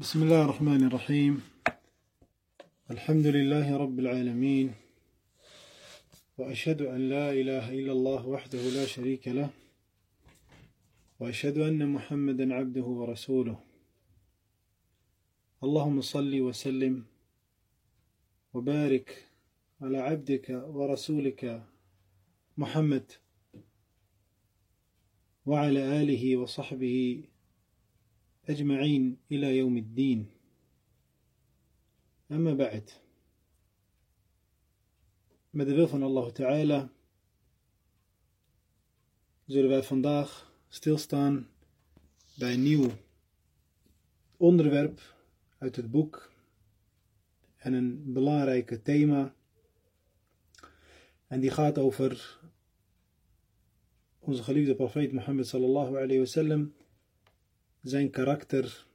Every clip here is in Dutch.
بسم الله الرحمن الرحيم. الحمد لله رب العالمين. وأشهد أن لا إله إلا الله وحده لا شريك له. وأشهد أن محمدا عبده ورسوله. اللهم صل وسلم وبارك على عبدك ورسولك محمد وعلى آله وصحبه أجمعين إلى يوم الدين أما بعد Met de wil van Allah Ta'ala zullen wij vandaag stilstaan bij een nieuw onderwerp uit het boek en een belangrijk thema. En die gaat over onze geliefde profeet Mohammed sallallahu alayhi wasallam, zijn karakter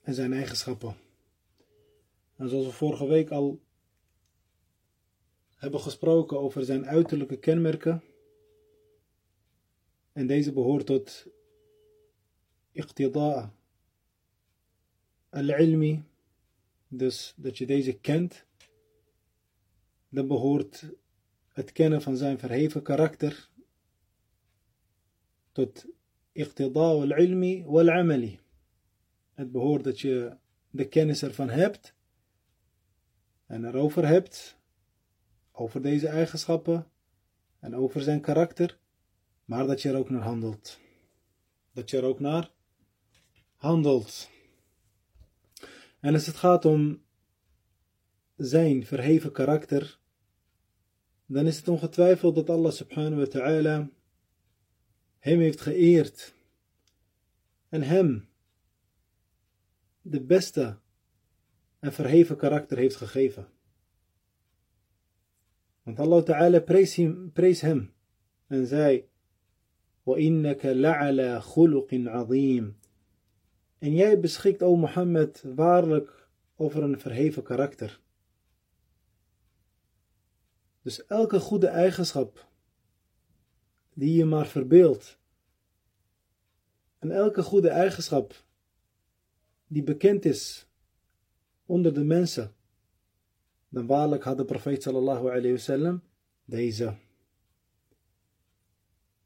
en zijn eigenschappen. En zoals we vorige week al hebben gesproken over zijn uiterlijke kenmerken. En deze behoort tot iqtida al-ilmi. Dus dat je deze kent. Dan behoort het kennen van zijn verheven karakter tot iqtida al-ilmi wal-amali. Het behoort dat je de kennis ervan hebt en erover hebt, over deze eigenschappen en over zijn karakter, maar dat je er ook naar handelt. Dat je er ook naar handelt. En als het gaat om zijn verheven karakter, dan is het ongetwijfeld dat Allah subhanahu wa ta'ala hem heeft geëerd en hem de beste en verheven karakter heeft gegeven. Want Allah Ta'ala prees hem, prees hem en zei: وَإِنَّكَ لَعَلَى خُلُقٍ عَظِيمٍ En jij beschikt, o Mohammed, waarlijk over een verheven karakter. Dus elke goede eigenschap die je maar verbeeldt, en elke goede eigenschap die bekend is onder de mensen, dan waarlijk had de profeet sallallahu alayhi wasallam deze.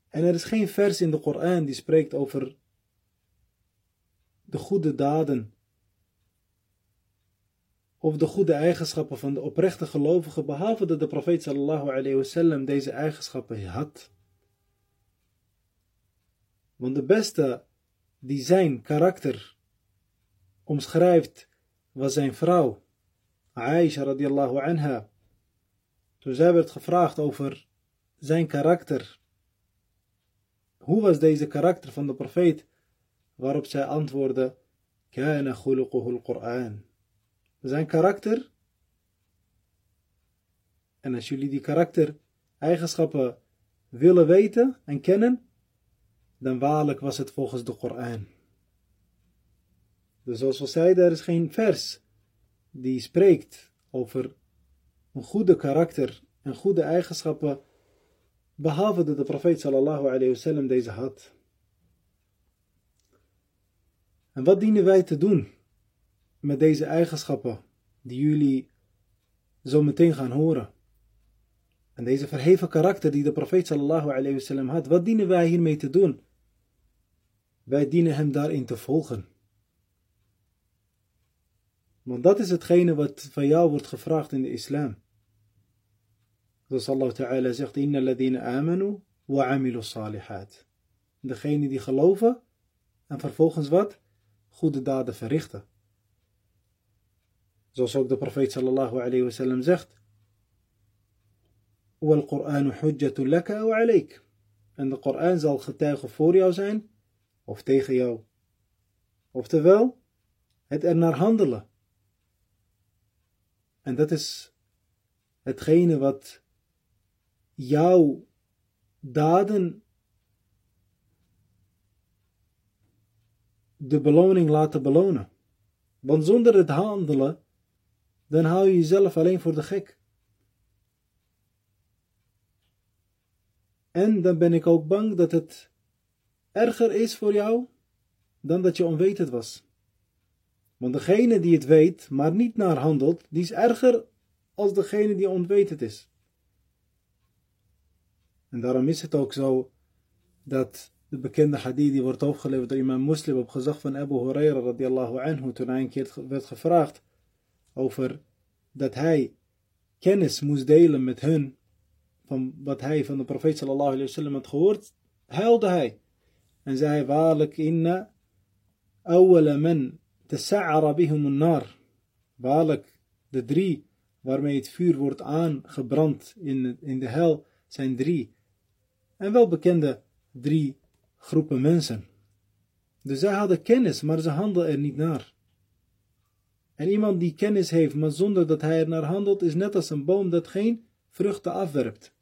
En er is geen vers in de Koran die spreekt over de goede daden of de goede eigenschappen van de oprechte gelovigen, behalve dat de profeet sallallahu alayhi wasallam deze eigenschappen had. Want de beste die zijn karakter omschrijft was zijn vrouw, Aisha radiallahu anha. Toen zij werd gevraagd over zijn karakter. Hoe was deze karakter van de profeet? Waarop zij antwoordde, Kana khuluquhu al-Quran. Zijn karakter. En als jullie die karakter eigenschappen willen weten en kennen, dan waarlijk was het volgens de Koran. Dus zoals we zeiden, er is geen vers die spreekt over een goede karakter en goede eigenschappen, behalve dat de profeet sallallahu alayhi wasallam deze had. En wat dienen wij te doen met deze eigenschappen die jullie zo meteen gaan horen? En deze verheven karakter die de profeet sallallahu alayhi wasallam had, wat dienen wij hiermee te doen? Wij dienen hem daarin te volgen. Want dat is hetgene wat van jou wordt gevraagd in de islam. Zoals Allah Ta'ala zegt, Inna ladina amanu wa amilu salihat. Degene die geloven en vervolgens wat? Goede daden verrichten. Zoals ook de profeet sallallahu alayhi wa sallam zegt. Wal hujjatu laka wa alayk. En de Koran zal getuigen voor jou zijn of tegen jou. Oftewel, het er naar handelen. En dat is hetgene wat jouw daden de beloning laten belonen. Want zonder het handelen, dan hou je jezelf alleen voor de gek. En dan ben ik ook bang dat het erger is voor jou dan dat je onwetend was. Want degene die het weet, maar niet naar handelt, die is erger als degene die ontwetend is. En daarom is het ook zo dat de bekende hadith die wordt opgeleverd door imam Muslim op gezag van Abu Huraira radiallahu anhu toen hij een keer werd gevraagd over dat hij kennis moest delen met hun van wat hij van de profeet sallallahu alayhi wasallam had gehoord, huilde hij en zei waarlijk inna awwala man tasa'ara bihum nar waarlijk de drie waarmee het vuur wordt aangebrand in, in de hel zijn drie en wel bekende drie groepen mensen. Dus zij hadden kennis, maar ze handelden er niet naar. En iemand die kennis heeft, maar zonder dat hij er naar handelt, is net als een boom dat geen vruchten afwerpt.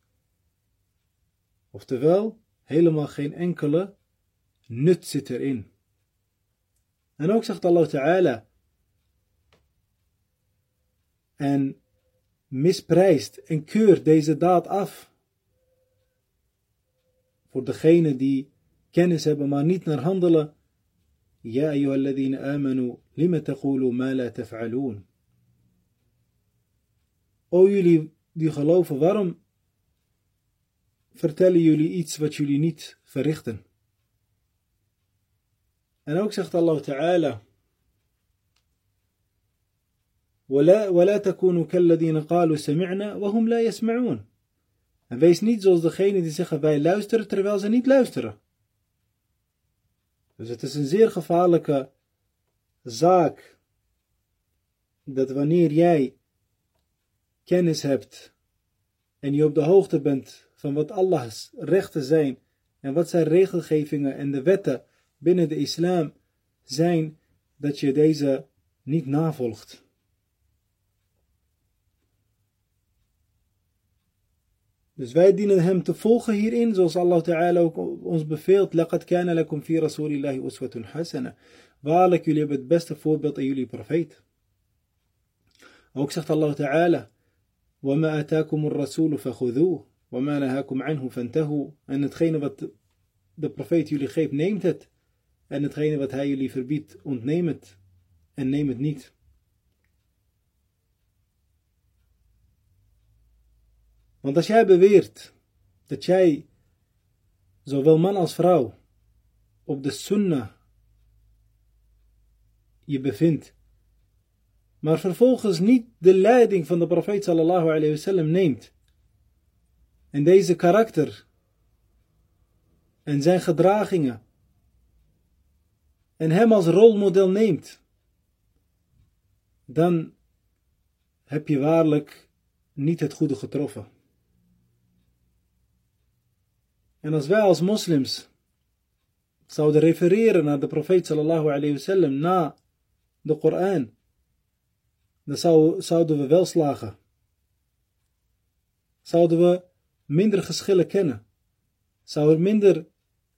Oftewel, helemaal geen enkele nut zit erin. En ook zegt Allah Ta'ala, en misprijst en keurt deze daad af voor degene die kennis hebben, maar niet naar handelen. Ja, amanu, lima taqulu ma la taf'aloon. O jullie die geloven, waarom vertellen jullie iets wat jullie niet verrichten? En ook zegt Allah Ta'ala, ولا, ولا تكونوا كالذين قالوا سمعنا وهم لا يسمعون En wees niet zoals degene die zeggen wij luisteren terwijl ze niet luisteren. Dus het is een zeer gevaarlijke zaak dat wanneer jij kennis hebt en je op de hoogte bent van wat Allah's rechten zijn en wat zijn regelgevingen en de wetten binnen de islam zijn, dat je deze niet navolgt. Dus wij dienen hem te volgen hierin, zoals Allah Ta'ala ook ons beveelt. لَقَدْ كَانَ لَكُمْ فِي رَسُولِ اللَّهِ أُسْوَةٌ حَسَنَةٌ Waarlijk, jullie hebben het beste voorbeeld aan jullie profeet. Ook zegt Allah Ta'ala, وَمَا أَتَاكُمُ الرَّسُولُ فَخُذُوهُ وَمَا نَهَاكُمْ عَنْهُ فَانْتَهُوا En hetgene wat de profeet jullie geeft, neemt het. En hetgene wat hij jullie verbiedt, ontneem het. En neem het niet. Want als jij beweert dat jij, zowel man als vrouw, op de sunnah je bevindt, maar vervolgens niet de leiding van de profeet sallallahu alayhi wasallam neemt, en deze karakter en zijn gedragingen en hem als rolmodel neemt, dan heb je waarlijk niet het goede getroffen. En als wij als moslims zouden refereren naar de profeet sallallahu alayhi na de Koran, dan zou, zouden we wel slagen. Zouden we minder geschillen kennen. Zou er minder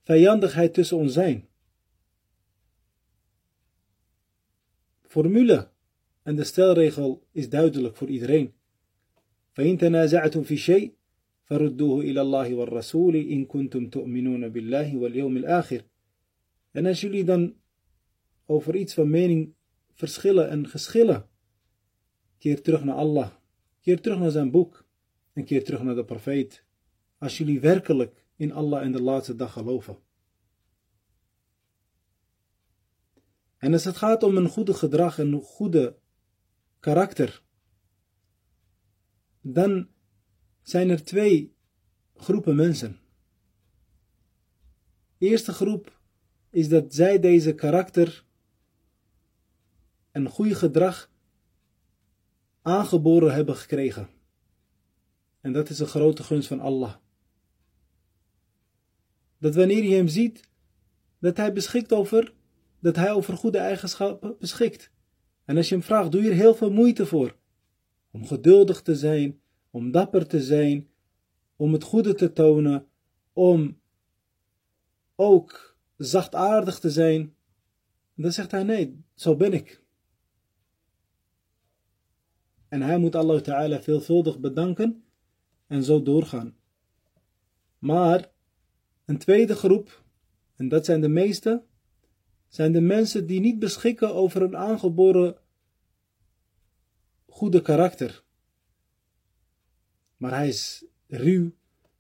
vijandigheid tussen ons zijn. Formule en de stelregel is duidelijk voor iedereen. فإن تنازعتم في شيء فردوه إلى الله والرسول إن كنتم تؤمنون بالله واليوم الآخر. En als jullie dan over iets van mening verschillen en geschillen, keer terug naar Allah, keer terug naar zijn boek en keer terug naar de profeet. Als jullie werkelijk in Allah en de laatste dag geloven. En als het gaat om een goede gedrag en een goede karakter, dan zijn er twee groepen mensen. Eerste groep is dat zij deze karakter en goede gedrag aangeboren hebben gekregen. En dat is een grote gunst van Allah. Dat wanneer je hem ziet, dat hij beschikt over, dat hij over goede eigenschappen beschikt. En als je hem vraagt, doe je er heel veel moeite voor. Om geduldig te zijn, om dapper te zijn, om het goede te tonen, om ook zachtaardig te zijn. Dan zegt hij nee, zo ben ik. En hij moet Allah Ta'ala veelvuldig bedanken en zo doorgaan. Maar een tweede groep, en dat zijn de meeste, zijn de mensen die niet beschikken over een aangeboren goede karakter. Maar hij is ruw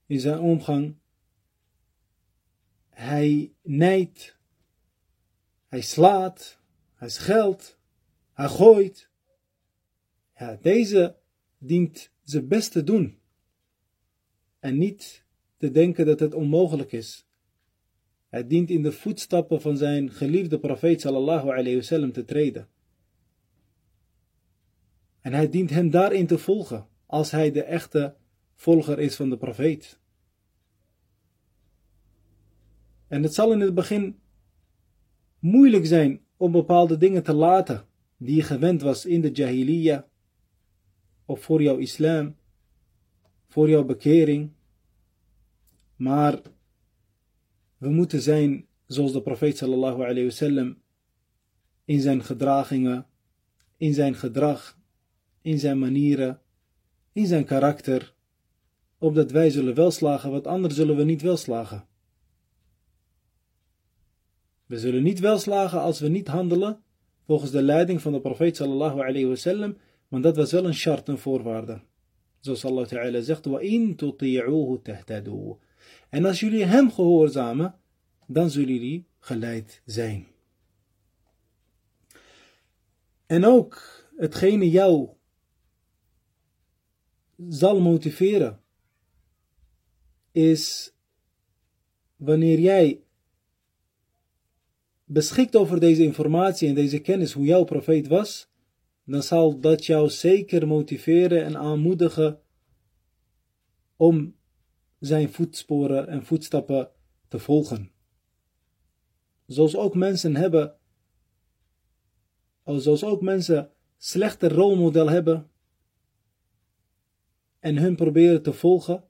in zijn omgang. Hij nijdt. Hij slaat. Hij scheldt. Hij gooit. Deze dient zijn best te doen. En niet te denken dat het onmogelijk is. Hij dient in de voetstappen van zijn geliefde profeet sallallahu alayhi wasallam te treden. En hij dient hem daarin te volgen, als hij de echte volger is van de profeet. En het zal in het begin moeilijk zijn om bepaalde dingen te laten die je gewend was in de jahiliya, of voor jouw islam, voor jouw bekering. Maar we moeten zijn zoals de profeet sallallahu alayhi wasallam in zijn gedragingen, in zijn gedrag, in zijn manieren, in zijn karakter, opdat wij zullen wel slagen, wat anders zullen we niet wel slagen. We zullen niet wel slagen als we niet handelen volgens de leiding van de profeet sallallahu alayhi wasallam, want dat was wel een shart, een voorwaarde. Zoals Allah Ta'ala zegt, وَإِن تُطِيعُوهُ تَهْتَدُوا en als jullie hem gehoorzamen, dan zullen jullie geleid zijn. En ook hetgene jou zal motiveren, is wanneer jij beschikt over deze informatie en deze kennis, hoe jouw profeet was, dan zal dat jou zeker motiveren en aanmoedigen om zijn voetsporen en voetstappen te volgen. Zoals ook mensen hebben, zoals ook mensen slechte rolmodel hebben en hun proberen te volgen,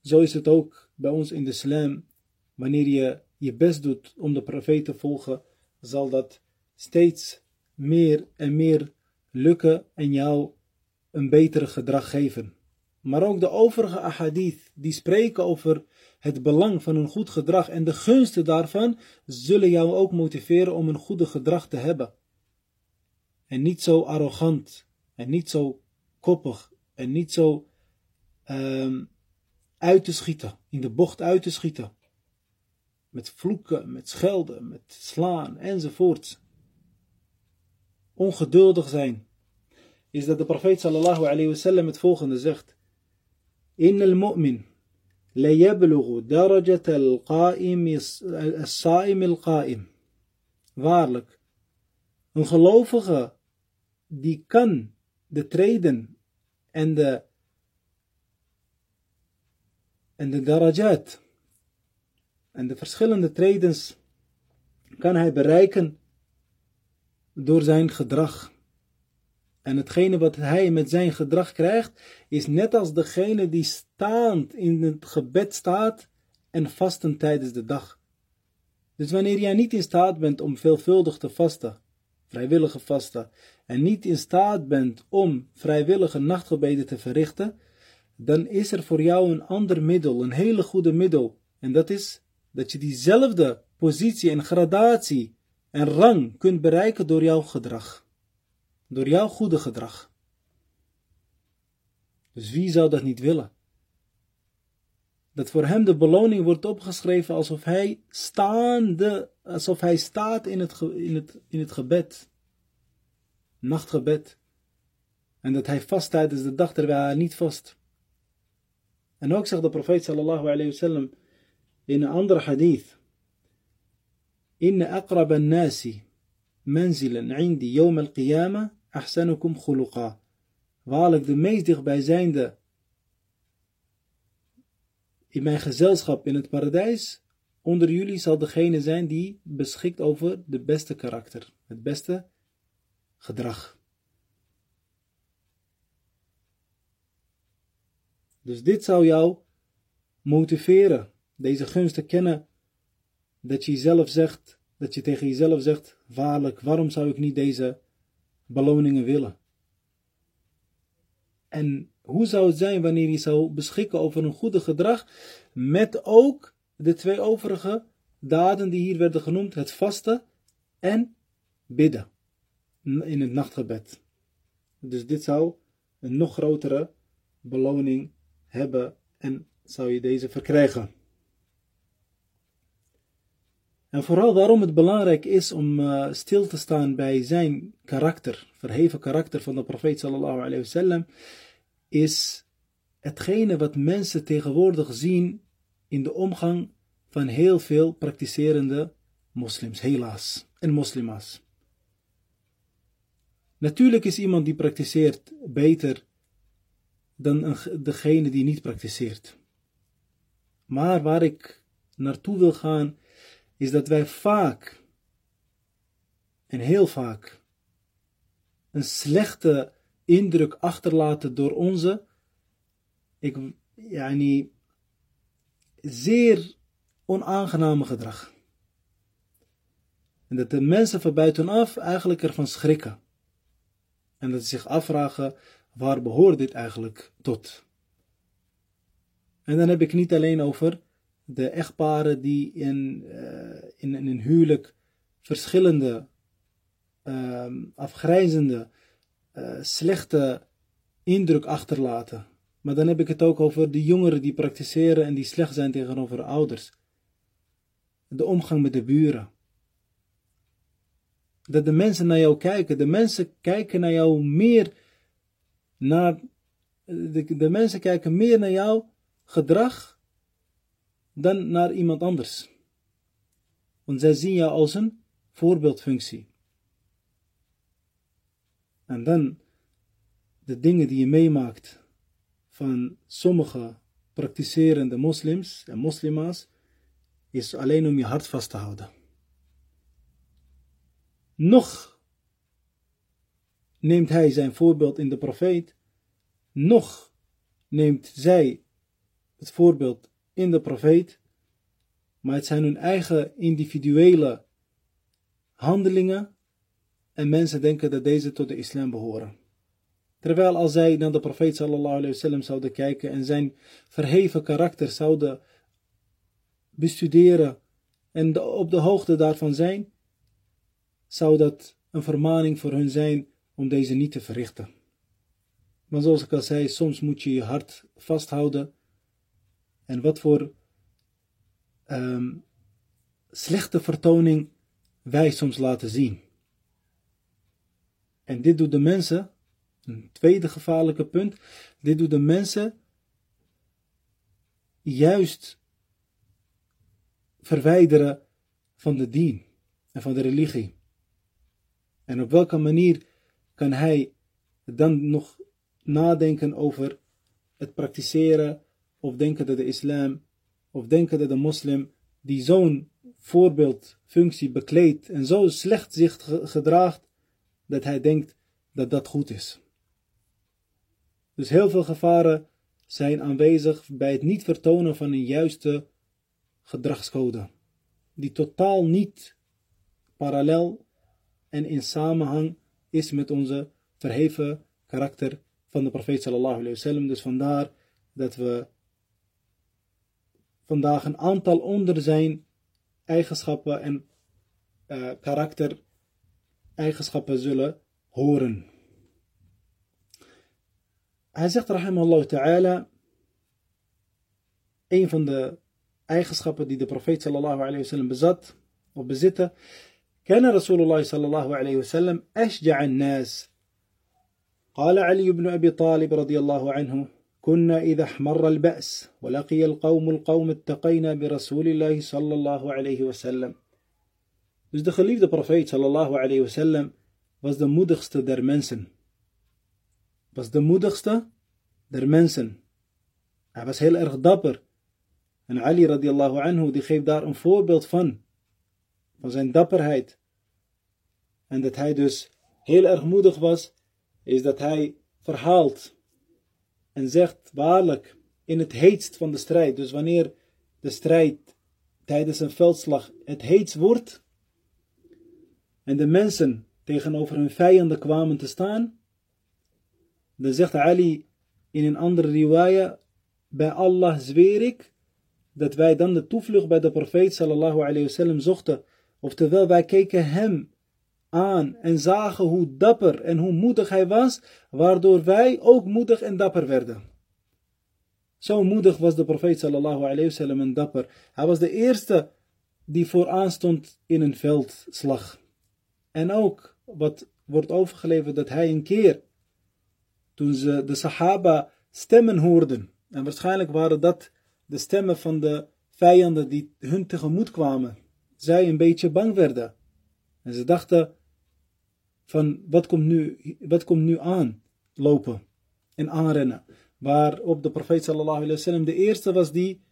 zo is het ook bij ons in de islam. Wanneer je je best doet om de profeet te volgen, zal dat steeds meer en meer lukken en jou een betere gedrag geven. Maar ook de overige ahadith die spreken over het belang van een goed gedrag en de gunsten daarvan, zullen jou ook motiveren om een goede gedrag te hebben. En niet zo arrogant en niet zo koppig en niet zo um, uit te schieten, in de bocht uit te schieten. Met vloeken, met schelden, met slaan enzovoort. Ongeduldig zijn. Is dat de profeet sallallahu alayhi wasallam het volgende zegt. Al-mu'min la yablughu darajat al-qa'im as-sa'im al-qa'im. Waarlijk, een gelovige die kan de treden en de en de darajat en de verschillende tredens kan hij bereiken door zijn gedrag. En hetgene wat hij met zijn gedrag krijgt, is net als degene die staand in het gebed staat en vasten tijdens de dag. Dus wanneer jij niet in staat bent om veelvuldig te vasten, vrijwillige vasten, en niet in staat bent om vrijwillige nachtgebeden te verrichten, dan is er voor jou een ander middel, een hele goede middel. En dat is dat je diezelfde positie en gradatie en rang kunt bereiken door jouw gedrag. Door jouw goede gedrag. Dus wie zou dat niet willen? Dat voor hem de beloning wordt opgeschreven alsof hij staande, alsof hij staat in het, in het, in het gebed. Nachtgebed. En dat hij vast tijdens de dag terwijl hij niet vast. En ook zegt de profeet sallallahu alayhi wasallam in een andere hadith. Inna aqrab an-nasi manzilan 'indi yawm al-qiyamah ahsanukum khuluqa. Waarlijk de meest dichtbijzijnde in mijn gezelschap in het paradijs onder jullie zal degene zijn die beschikt over de beste karakter, het beste gedrag. Dus dit zou jou motiveren, deze gunst te kennen, dat je jezelf zegt, dat je tegen jezelf zegt, waarom zou ik niet deze beloningen willen? En hoe zou het zijn wanneer je zou beschikken over een goede gedrag, met ook de twee overige daden die hier werden genoemd, het vasten en bidden in het nachtgebed. Dus dit zou een nog grotere beloning hebben en zou je deze verkrijgen. En vooral waarom het belangrijk is om uh, stil te staan bij zijn karakter, verheven karakter van de profeet sallallahu alayhi wasallam, is hetgene wat mensen tegenwoordig zien in de omgang van heel veel praktiserende moslims, helaas, en moslima's. Natuurlijk is iemand die praktiseert beter dan degene die niet praktiseert. Maar waar ik naartoe wil gaan, is dat wij vaak, en heel vaak, een slechte indruk achterlaten door onze, ik, niet zeer onaangename gedrag. En dat de mensen van buitenaf eigenlijk ervan schrikken. En dat ze zich afvragen, waar behoort dit eigenlijk tot? En dan heb ik niet alleen over de echtparen die in, uh, in, in een huwelijk verschillende, uh, afgrijzende, uh, slechte indruk achterlaten. Maar dan heb ik het ook over de jongeren die praktiseren en die slecht zijn tegenover ouders. De omgang met de buren. Dat de mensen naar jou kijken. De mensen kijken naar jou meer naar. De, de mensen kijken meer naar jouw gedrag dan naar iemand anders. Want zij zien jou als een voorbeeldfunctie. En dan de dingen die je meemaakt van sommige praktiserende moslims en moslima's is alleen om je hart vast te houden. Nog neemt hij zijn voorbeeld in de profeet, nog neemt zij het voorbeeld in de profeet, maar het zijn hun eigen individuele handelingen en mensen denken dat deze tot de islam behoren. Terwijl als zij naar de profeet sallallahu wasallam zouden kijken en zijn verheven karakter zouden bestuderen en op de hoogte daarvan zijn, zou dat een vermaning voor hun zijn om deze niet te verrichten. Maar zoals ik al zei, soms moet je je hart vasthouden. En wat voor um, slechte vertoning wij soms laten zien. En dit doet de mensen een tweede gevaarlijke punt. Dit doet de mensen juist verwijderen van de dien en van de religie. En op welke manier kan hij dan nog nadenken over het praktiseren of denken dat de islam of denken dat de moslim die zo'n voorbeeldfunctie bekleedt en zo slecht zich gedraagt dat hij denkt dat dat goed is. Dus heel veel gevaren zijn aanwezig bij het niet vertonen van een juiste gedragscode, die totaal niet parallel en in samenhang is met onze verheven karakter van de profeet sallallahu alayhi. Dus vandaar dat we vandaag een aantal onder zijn eigenschappen en uh, karakter eigenschappen zullen horen. Hij zegt, rahimallahu ta'ala, een van de eigenschappen die de profeet sallallahu alayhi wa sallam bezat, of bezitten, كان رسول الله صلى الله عليه وسلم أشجع الناس قال علي بن أبي طالب رضي الله عنه كنا إذا احمر البأس ولقي القوم القوم اتقينا برسول الله صلى الله عليه وسلم Dus de geliefde profeet sallallahu alayhi wa sallam was de moedigste der mensen. was de moedigste der mensen. Hij was heel erg dapper. En Ali radiallahu anhu die geeft daar een voorbeeld van. Van zijn dapperheid. En dat hij dus heel erg moedig was, is dat hij verhaalt en zegt waarlijk in het heetst van de strijd. Dus wanneer de strijd tijdens een veldslag het heetst wordt en de mensen tegenover hun vijanden kwamen te staan, dan zegt Ali in een andere riwaya, bij Allah zweer ik, dat wij dan de toevlucht bij de profeet sallallahu alayhi wasallam zochten. Oftewel, wij keken hem aan en zagen hoe dapper en hoe moedig hij was, waardoor wij ook moedig en dapper werden. Zo moedig was de profeet sallallahu alayhi wasallam en dapper. Hij was de eerste die vooraan stond in een veldslag. En ook wat wordt overgeleverd dat hij een keer, toen ze de Sahaba stemmen hoorden, en waarschijnlijk waren dat de stemmen van de vijanden die hun tegemoet kwamen, zij een beetje bang werden. En ze dachten van wat komt nu, wat komt nu aan lopen en aanrennen. Waarop de profeet sallallahu alaihi wasallam de eerste was die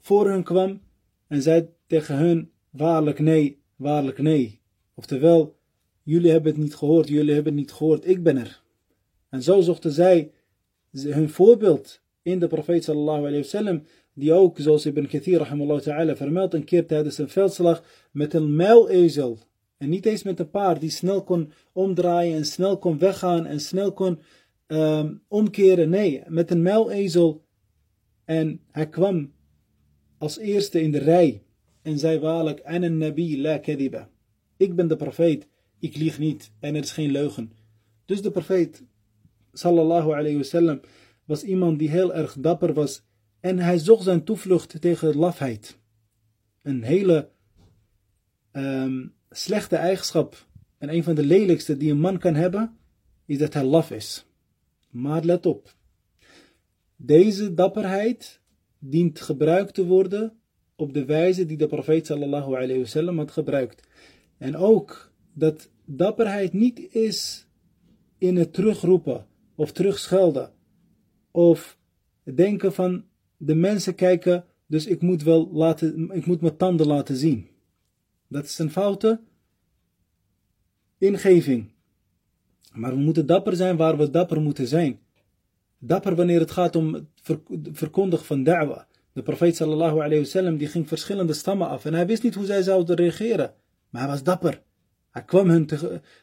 voor hun kwam en zei tegen hun waarlijk nee, waarlijk nee. Oftewel, jullie hebben het niet gehoord, jullie hebben het niet gehoord, ik ben er. En zo zochten zij hun voorbeeld in de profeet sallallahu alayhi wasallam, die ook, zoals Ibn Kathir rahimallahu ta'ala vermeldt, een keer tijdens een veldslag met een muilezel, en niet eens met een paard, die snel kon omdraaien en snel kon weggaan en snel kon um, omkeren. Nee, met een muilezel. En hij kwam als eerste in de rij en zei waarlijk, en een nabi la kadiba. Ik ben de profeet, ik lieg niet en er is geen leugen. Dus de profeet, sallallahu alayhi wasallam, was iemand die heel erg dapper was en hij zocht zijn toevlucht tegen lafheid. Een hele um, slechte eigenschap en een van de lelijkste die een man kan hebben, is dat hij laf is. Maar let op, deze dapperheid dient gebruikt te worden op de wijze die de profeet sallallahu alayhi wasallam had gebruikt. En ook dat dapperheid niet is in het terugroepen of terugschelden of denken van de mensen kijken, dus ik moet wel laten, ik moet mijn tanden laten zien. Dat is een foute ingeving. Maar we moeten dapper zijn waar we dapper moeten zijn. Dapper wanneer het gaat om het verkondigen van da'wa. De profeet sallallahu alayhi wasallam die ging verschillende stammen af en hij wist niet hoe zij zouden reageren. Maar hij was dapper. Hij kwam, hun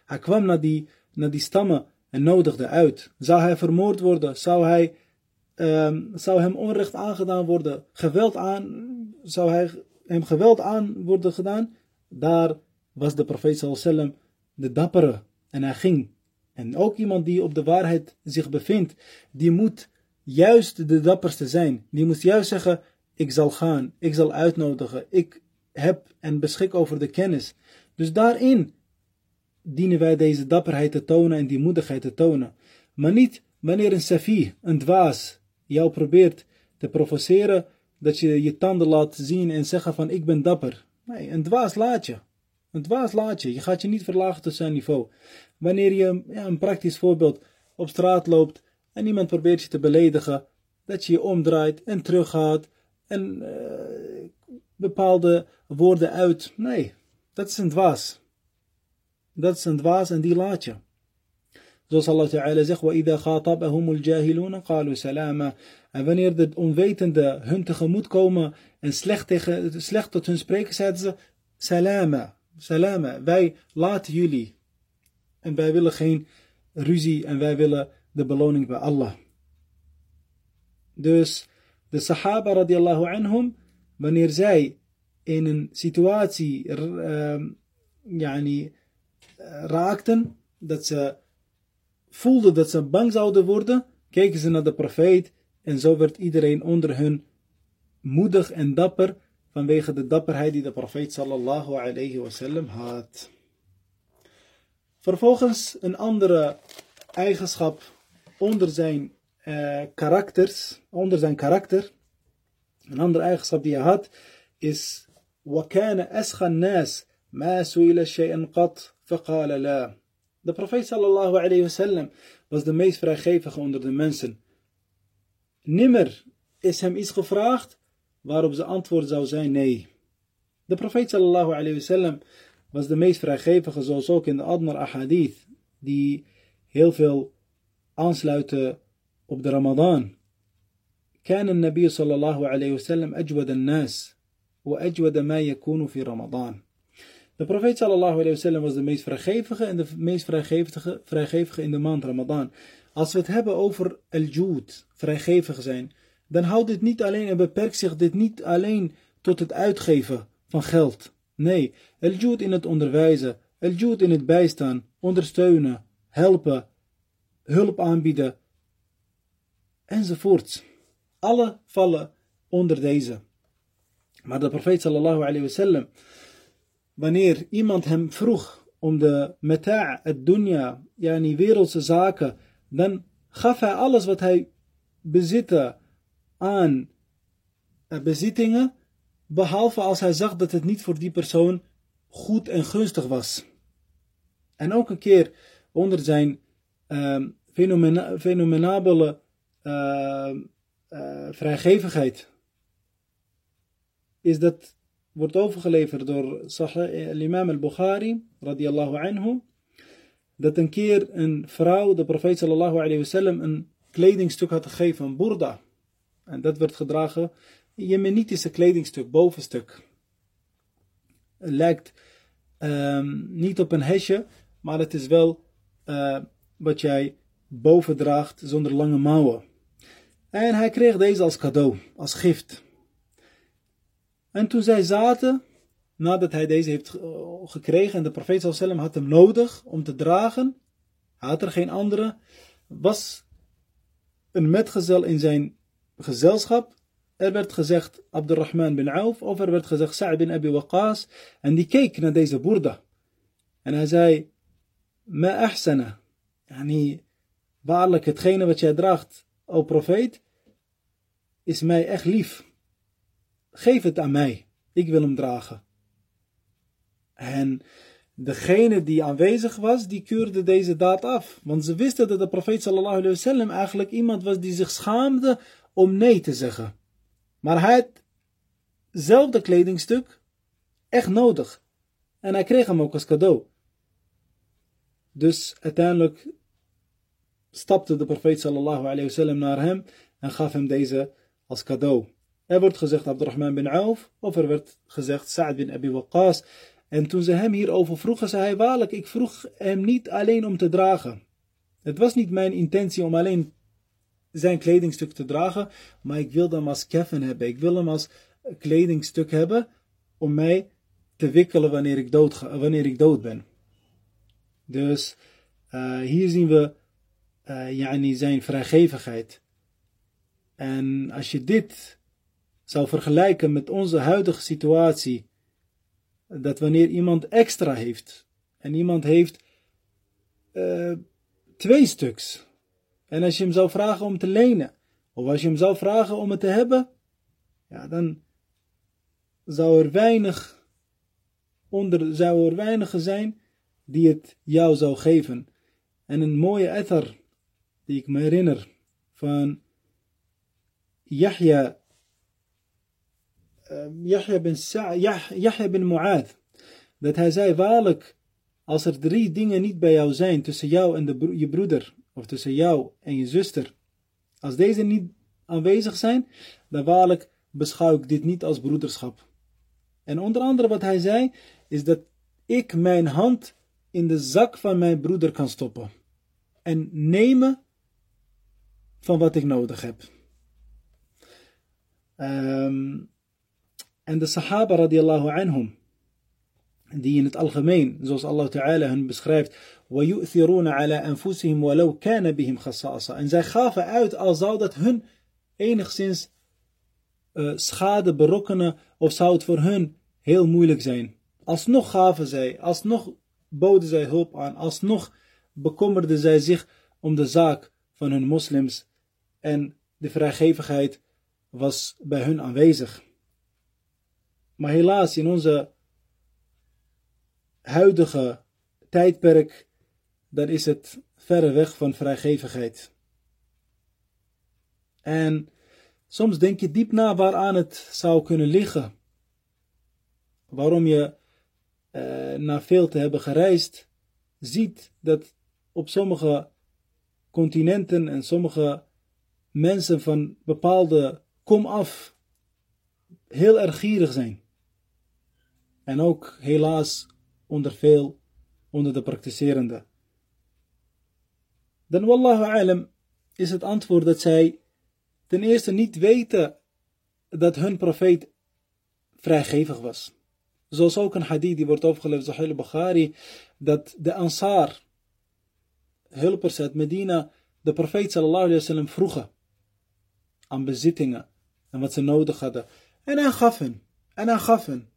hij kwam naar, die, naar die stammen en nodigde uit. Zou hij vermoord worden? Zou, hij, um, zou hem onrecht aangedaan worden? Geweld aan, zou hij hem geweld aan worden gedaan? Daar was de profeet wasallam de dappere. En hij ging. En ook iemand die op de waarheid zich bevindt, die moet juist de dapperste zijn. Die moet juist zeggen, ik zal gaan, ik zal uitnodigen, ik heb en beschik over de kennis. Dus daarin dienen wij deze dapperheid te tonen en die moedigheid te tonen. Maar niet wanneer een safi, een dwaas, jou probeert te provoceren, dat je je tanden laat zien en zeggen van ik ben dapper. Nee, een dwaas laat je. Een dwaas laat je. Je gaat je niet verlagen tot zijn niveau. Wanneer je, ja, een praktisch voorbeeld, op straat loopt en iemand probeert je te beledigen, dat je je omdraait en teruggaat en uh, bepaalde woorden uit. Nee, dat is een dwaas. Dat is een dwaas en die laat je. Zoals Allah Ta'ala zegt, وَإِذَا خَاطَبَهُمُ الْجَاهِلُونَ قَالُوا سَلَامًا en wanneer de onwetenden hun tegemoet komen en slecht, tegen, slecht tot hun spreken, zeiden ze, salama, salama, wij laten jullie. En wij willen geen ruzie en wij willen de beloning bij Allah. Dus de Sahaba radiallahu anhum, wanneer zij in een situatie uh, yani, raakten, dat ze voelden dat ze bang zouden worden, keken ze naar de profeet en zo werd iedereen onder hun moedig en dapper vanwege de dapperheid die de profeet sallallahu alayhi wasallam had. Vervolgens een andere eigenschap onder zijn uh, karakters, onder zijn karakter, een andere eigenschap die hij had, is وَكَانَ أَسْخَى النَّاسِ مَا سُئِلَ شَيْئًا قَطْ فَقَالَ لَا De profeet sallallahu alayhi wasallam was de meest vrijgevige onder de mensen. Nimmer is hem iets gevraagd waarop zijn antwoord zou zijn nee. De profeet sallallahu alayhi wasallam was de meest vrijgevige zoals ook in de Admar Ahadith die heel veel aansluiten op de Ramadan. كان النبي صلى الله عليه وسلم أجود الناس وأجود ما يكون في رمضان De profeet sallallahu alayhi wasallam was de meest vrijgevige en de meest vrijgevige, vrijgevige in de maand Ramadan. Als we het hebben over al-Jud, vrijgevig zijn, dan houdt dit niet alleen en beperkt zich dit niet alleen tot het uitgeven van geld. Nee, el-jood in het onderwijzen, el-jood in het bijstaan, ondersteunen, helpen, hulp aanbieden, enzovoorts. Alle vallen onder deze. Maar de profeet sallallahu alayhi wasallam, wanneer iemand hem vroeg om de meta' het dunya, yani wereldse zaken, dan gaf hij alles wat hij bezitte aan eh, bezittingen, behalve als hij zag dat het niet voor die persoon goed en gunstig was. En ook een keer onder zijn fenomena fenomenabele uh, uh, vrijgevigheid is dat wordt overgeleverd door imam al-Bukhari radiyallahu anhu dat een keer een vrouw de profeet sallallahu alayhi wasallam een kledingstuk had gegeven, een burda. En dat werd gedragen, jemenitische kledingstuk, bovenstuk. Het lijkt um, niet op een hesje, maar het is wel uh, wat jij boven draagt zonder lange mouwen. En hij kreeg deze als cadeau, als gift. En toen zij zaten, nadat hij deze heeft gekregen en de profeet sallam had hem nodig om te dragen, had er geen andere, was een metgezel in zijn gezelschap. Er werd gezegd Abdurrahman bin Auf of er werd gezegd Sa'd bin Abi Waqas en die keek naar deze boerda. En hij zei, Ma ahsana, yani, waarlijk hetgene wat jij draagt, o profeet, is mij echt lief. Geef het aan mij, ik wil hem dragen. En degene die aanwezig was, die keurde deze daad af. Want ze wisten dat de profeet sallallahu wasallam eigenlijk iemand was die zich schaamde om nee te zeggen. Maar hij had hetzelfde kledingstuk echt nodig. En hij kreeg hem ook als cadeau. Dus uiteindelijk stapte de profeet sallallahu alayhi wasallam naar hem en gaf hem deze als cadeau. Er wordt gezegd Abdurrahman bin Auf, of er werd gezegd Sa'd bin Abi Waqqas. En toen ze hem hierover vroegen, zei hij waarlijk, ik vroeg hem niet alleen om te dragen. Het was niet mijn intentie om alleen zijn kledingstuk te dragen, maar ik wilde hem als keffen hebben. Ik wil hem als kledingstuk hebben om mij te wikkelen wanneer ik dood, wanneer ik dood ben. Dus uh, hier zien we uh, yani zijn vrijgevigheid. En als je dit zou vergelijken met onze huidige situatie, dat wanneer iemand extra heeft en iemand heeft uh, twee stuks, en als je hem zou vragen om te lenen, of als je hem zou vragen om het te hebben, ja, dan zou er weinig onder, zou er weinigen zijn die het jou zou geven. En een mooie ether die ik me herinner van Yahya Yahya bin, Yahya bin Mu'ad. Dat hij zei, waarlijk, als er drie dingen niet bij jou zijn tussen jou en de, je broeder, of tussen jou en je zuster, als deze niet aanwezig zijn, dan waarlijk beschouw ik dit niet als broederschap. En onder andere wat hij zei, is dat ik mijn hand in de zak van mijn broeder kan stoppen. En nemen van wat ik nodig heb. Um, en de Sahaba radiallahu anhum, die in het algemeen, zoals Allah Ta'ala hun beschrijft, وَيُؤْثِرُونَ عَلَى أَنفُسِهِمْ وَلَوْ كَانَ بِهِمْ خَصَاصًا. En zij gaven uit, al zou dat hun enigszins uh, schade berokkenen, of zou het voor hun heel moeilijk zijn. Alsnog gaven zij, alsnog boden zij hulp aan, alsnog bekommerden zij zich om de zaak van hun moslims en de vrijgevigheid was bij hun aanwezig. Maar helaas, in onze huidige tijdperk, dan is het verre weg van vrijgevigheid. En soms denk je diep na waaraan het zou kunnen liggen. Waarom je uh, na veel te hebben gereisd, ziet dat op sommige continenten en sommige mensen van bepaalde komaf heel erg gierig zijn. En ook helaas onder veel, onder de praktiserenden. Dan wallahu alam is het antwoord dat zij ten eerste niet weten dat hun profeet vrijgevig was. Zoals ook een hadith die wordt overgeleverd Sahih Bukhari, dat de Ansar, hulpers uit Medina, de profeet sallallahu alaihi wasallam vroegen aan bezittingen en wat ze nodig hadden. En hij gaf hen, en hij gaf hen,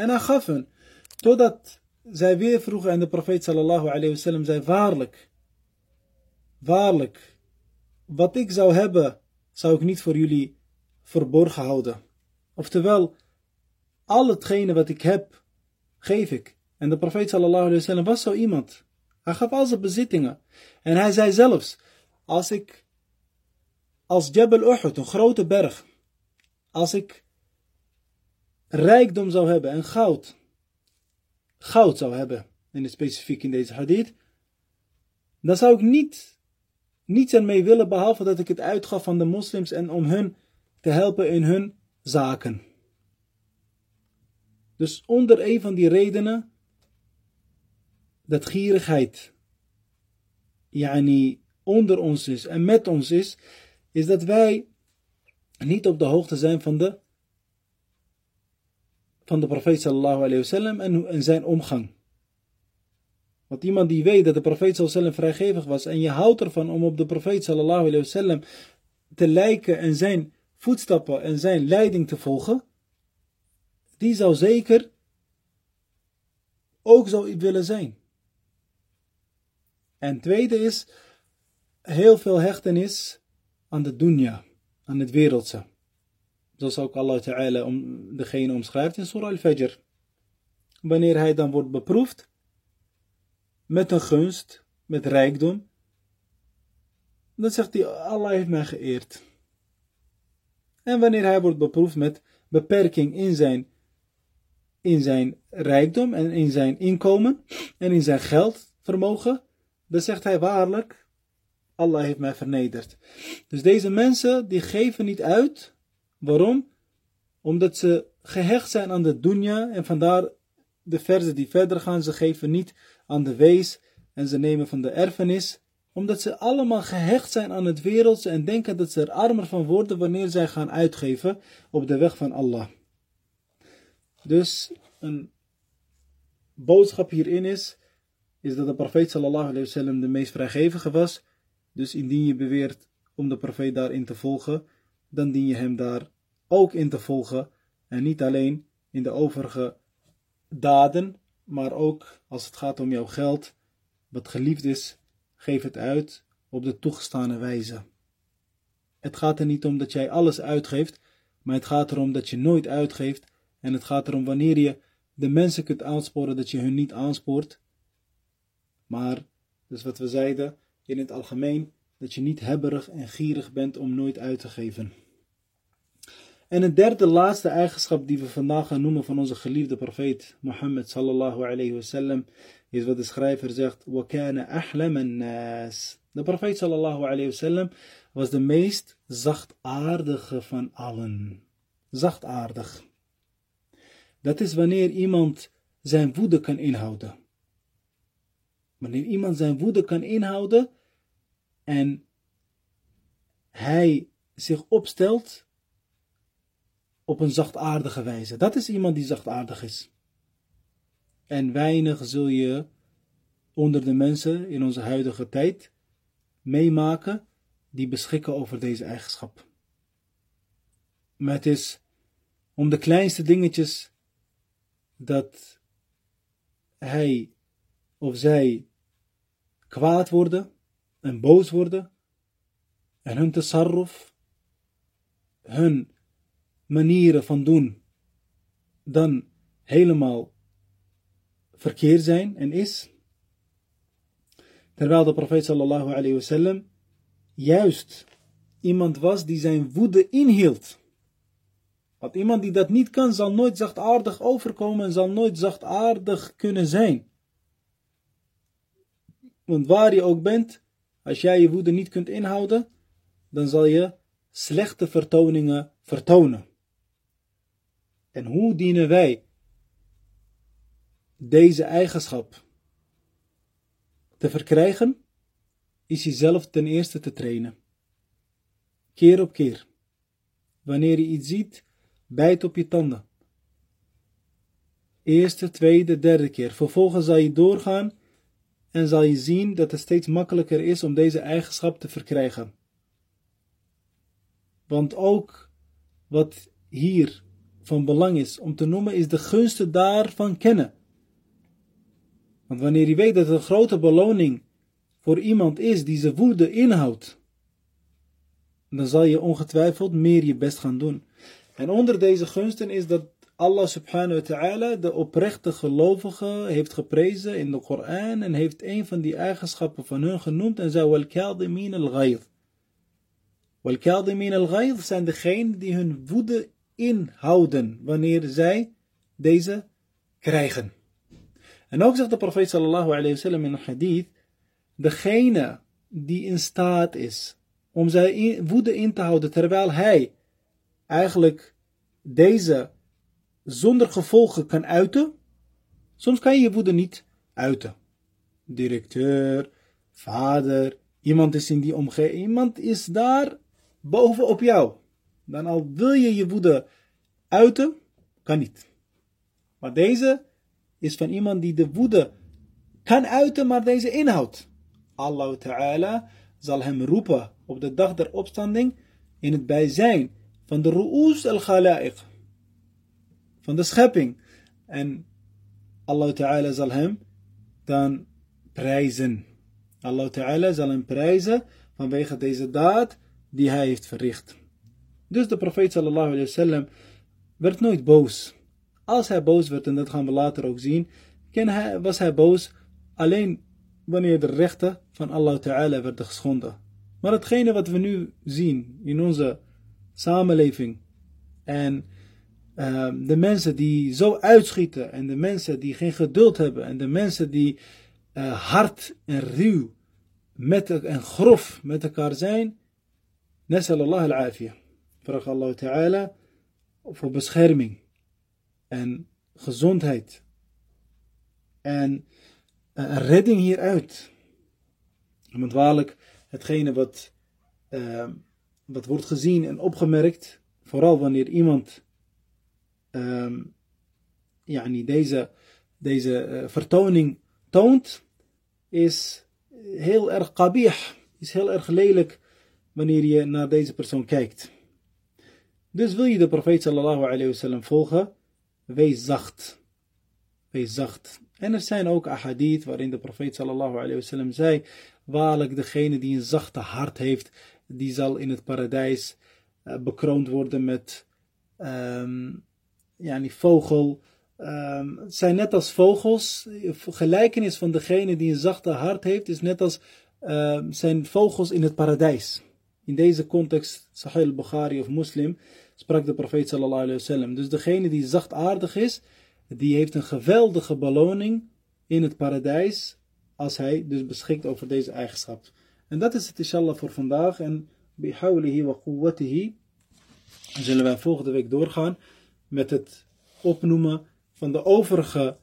en hij gaf hen, totdat zij weer vroegen en de profeet sallallahu alaihi wasallam zei, waarlijk, waarlijk, wat ik zou hebben, zou ik niet voor jullie verborgen houden. Oftewel, al hetgene wat ik heb, geef ik. En de profeet sallallahu alayhi wa sallam was zo iemand. Hij gaf al zijn bezittingen. En hij zei zelfs, als ik, als Jabal Uhud, een grote berg, als ik rijkdom zou hebben en goud, goud zou hebben, in het specifiek in deze hadith, dan zou ik niet, niets ermee willen behalve dat ik het uitgaf van de moslims en om hun te helpen in hun zaken. Dus onder een van die redenen dat gierigheid yani onder ons is en met ons is, is dat wij niet op de hoogte zijn van de van de profeet sallallahu alayhi wasallam en, zijn omgang. Want iemand die weet dat de profeet sallallahu vrijgevig was en je houdt ervan om op de profeet sallallahu alayhi wasallam te lijken en zijn voetstappen en zijn leiding te volgen, die zou zeker ook zo willen zijn. En tweede is heel veel hechtenis aan de dunya, aan het wereldse. Zoals ook Allah Ta'ala om, degene omschrijft in Surah Al-Fajr. Wanneer hij dan wordt beproefd met een gunst, met rijkdom, dan zegt hij, Allah heeft mij geëerd. En wanneer hij wordt beproefd met beperking in zijn in zijn rijkdom en in zijn inkomen en in zijn geldvermogen, dan zegt hij waarlijk, Allah heeft mij vernederd. Dus deze mensen die geven niet uit. Waarom? Omdat ze gehecht zijn aan de dunya en vandaar de verzen die verder gaan, ze geven niet aan de wees en ze nemen van de erfenis. Omdat ze allemaal gehecht zijn aan het wereldse en denken dat ze er armer van worden wanneer zij gaan uitgeven op de weg van Allah. Dus een boodschap hierin is, is dat de profeet sallallahu alayhi wasallam de meest vrijgevige was. Dus indien je beweert om de profeet daarin te volgen, dan dien je hem daar ook in te volgen. En niet alleen in de overige daden, maar ook als het gaat om jouw geld, wat geliefd is, geef het uit op de toegestane wijze. Het gaat er niet om dat jij alles uitgeeft, maar het gaat erom dat je nooit uitgeeft en het gaat erom wanneer je de mensen kunt aansporen dat je hun niet aanspoort. Maar, dus wat we zeiden in het algemeen, dat je niet hebberig en gierig bent om nooit uit te geven. En een derde laatste eigenschap die we vandaag gaan noemen van onze geliefde profeet Mohammed sallallahu alayhi wasallam is wat de schrijver zegt: "Wakana ahlaman nas." De profeet sallallahu alayhi wasallam was de meest zachtaardige van allen. Zachtaardig. Dat is wanneer iemand zijn woede kan inhouden. Wanneer iemand zijn woede kan inhouden, en hij zich opstelt op een zachtaardige wijze. Dat is iemand die zachtaardig is. En weinig zul je onder de mensen in onze huidige tijd meemaken die beschikken over deze eigenschap. Maar het is om de kleinste dingetjes dat hij of zij kwaad worden en boos worden en hun tasarruf, hun manieren van doen, dan helemaal verkeerd zijn en is. Terwijl de profeet sallallahu alayhi wasallam juist iemand was die zijn woede inhield. Want iemand die dat niet kan, zal nooit zachtaardig overkomen en zal nooit zachtaardig kunnen zijn. Want waar je ook bent, als jij je woede niet kunt inhouden, dan zal je slechte vertoningen vertonen. En hoe dienen wij deze eigenschap te verkrijgen, is jezelf ten eerste te trainen. keer op keer. Wanneer je iets ziet, bijt op je tanden. Eerste, tweede, derde keer. Vervolgens zal je doorgaan en zal je zien dat het steeds makkelijker is om deze eigenschap te verkrijgen. Want ook wat hier van belang is om te noemen, is de gunsten daarvan kennen. Want wanneer je weet dat een grote beloning voor iemand is die zijn woede inhoudt, dan zal je ongetwijfeld meer je best gaan doen. En onder deze gunsten is dat Allah subhanahu wa ta'ala de oprechte gelovigen heeft geprezen in de Koran en heeft een van die eigenschappen van hun genoemd en zei wal-kadimin al-ghayr. Wal-kadimin al-ghayr zijn degenen die hun woede inhouden wanneer zij deze krijgen. En ook zegt de profeet sallallahu alayhi wasallam in een hadith, degene die in staat is om zijn woede in te houden terwijl hij eigenlijk deze zonder gevolgen kan uiten. Soms kan je je woede niet uiten. Directeur, vader, iemand is in die omgeving, iemand is daar bovenop jou. Dan al wil je je woede uiten, kan niet. Maar deze is van iemand die de woede kan uiten, maar deze inhoudt. Allah Ta'ala zal hem roepen op de dag der opstanding in het bijzijn van de ru'us al-khala'iq, van de schepping. En Allah Ta'ala zal hem dan prijzen. Allah Ta'ala zal hem prijzen vanwege deze daad die hij heeft verricht. Dus de profeet sallallahu alayhi wasallam werd nooit boos. Als hij boos werd, en dat gaan we later ook zien, was hij boos alleen wanneer de rechten van Allah Ta'ala werden geschonden. Maar hetgene wat we nu zien in onze samenleving en uh, de mensen die zo uitschieten en de mensen die geen geduld hebben en de mensen die uh, hard en ruw met, en grof met elkaar zijn, Nasal Allah al-afiyah. Vraag Allah Ta'ala voor bescherming en gezondheid en een redding hieruit. Want waarlijk, hetgene wat, uh, wat wordt gezien en opgemerkt, vooral wanneer iemand yani deze, deze uh, vertoning toont, is heel erg qabih, is heel erg lelijk wanneer je naar deze persoon kijkt. Dus wil je de profeet sallallahu alayhi wasallam volgen, wees zacht. Wees zacht. En er zijn ook ahadith waarin de profeet sallallahu alayhi wasallam zei, waarlijk degene die een zachte hart heeft, die zal in het paradijs uh, bekroond worden met um, yani vogel. Um, het zijn net als vogels, gelijkenis van degene die een zachte hart heeft, is net als uh, zijn vogels in het paradijs. In deze context, Sahih al-Bukhari of Muslim, sprak de profeet sallallahu alayhi wasallam. Dus degene die zachtaardig is, die heeft een geweldige beloning in het paradijs, als hij dus beschikt over deze eigenschap. En dat is het inshallah voor vandaag. En bihawlihi wa quwwatihi zullen wij volgende week doorgaan met het opnoemen van de overige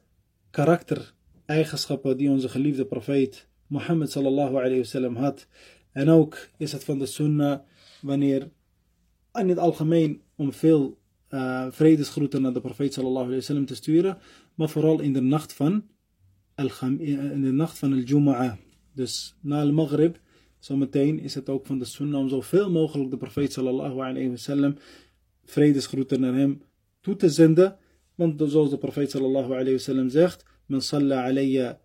karaktereigenschappen die onze geliefde profeet Mohammed sallallahu alayhi wasallam had. En ook is het van de sunnah wanneer in het algemeen om veel uh, vredesgroeten naar de profeet sallallahu alayhi wasallam te sturen, maar vooral in de nacht van in de nacht van al-Jumu'ah. Dus na al-Maghrib, zometeen is het ook van de sunnah om zoveel mogelijk de profeet sallallahu alayhi wasallam vredesgroeten naar hem toe te zenden. Want zoals de profeet sallallahu alayhi wasallam zegt, men salla alayya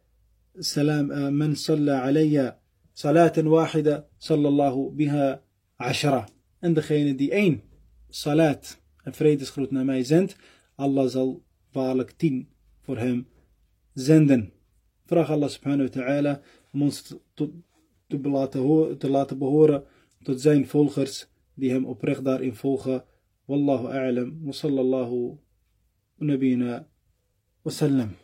salam, uh, men salla alayya salatan wahida sallallahu biha ashra. En degene die één salat en vredesgroet naar mij zendt, Allah zal waarlijk tien voor hem zenden. Vraag Allah subhanahu wa ta'ala om ons te, te, te laten behoren tot zijn volgers die hem oprecht daarin volgen. Wallahu a'lam wa sallallahu nabina wa sallam.